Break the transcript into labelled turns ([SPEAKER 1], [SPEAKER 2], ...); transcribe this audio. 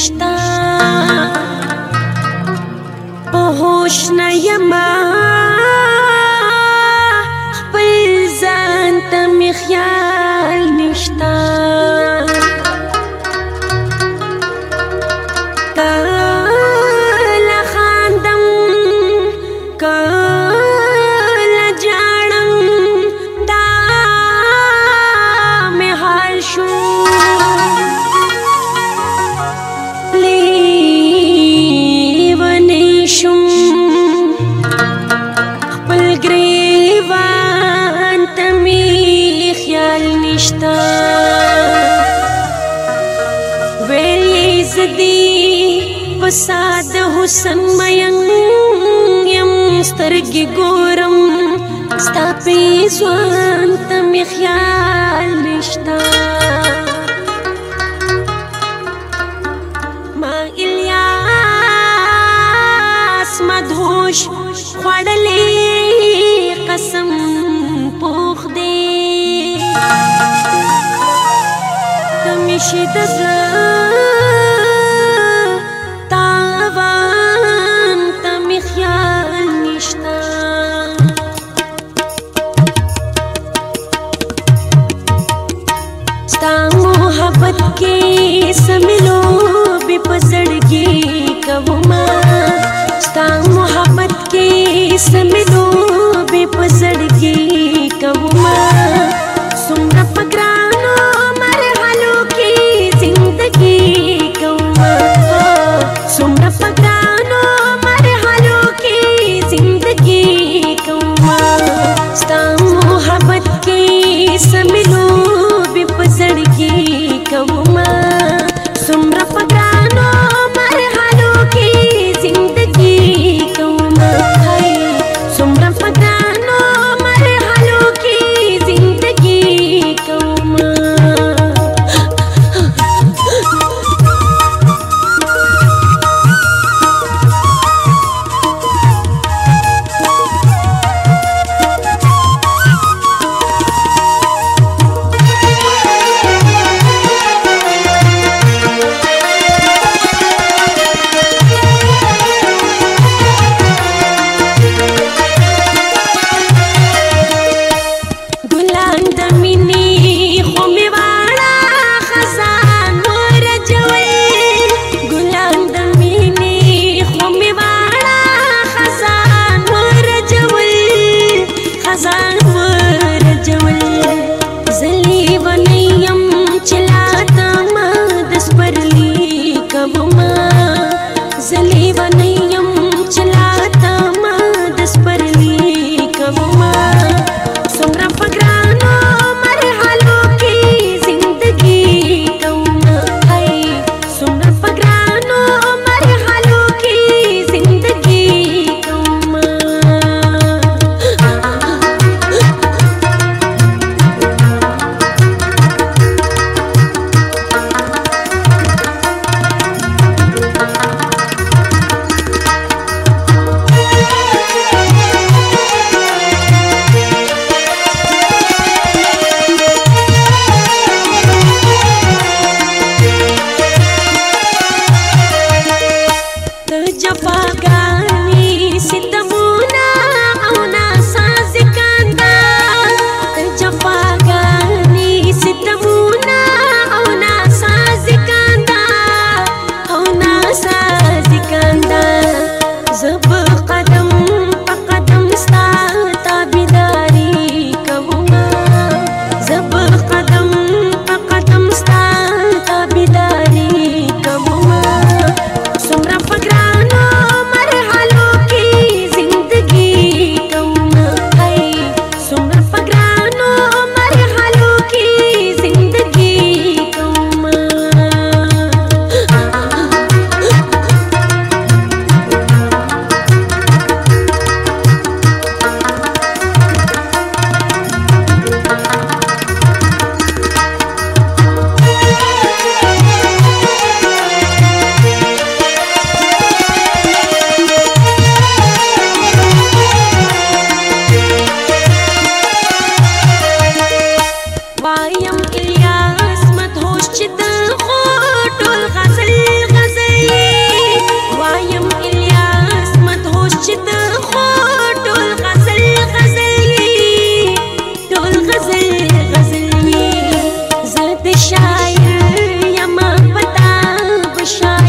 [SPEAKER 1] نشتا په هوش نه یما خپل ځان ته مخیا خیال نشتا ویلی زدی وساد حسن مین یم سترګي ګورم ستا په ځوان تم خیال نشتا ما الیاس مدهوش خړلې تمشید تاوان تم خیال نشتا ستا محبت کې سملو بي پسړګي کومه wish I